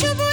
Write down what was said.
শুভ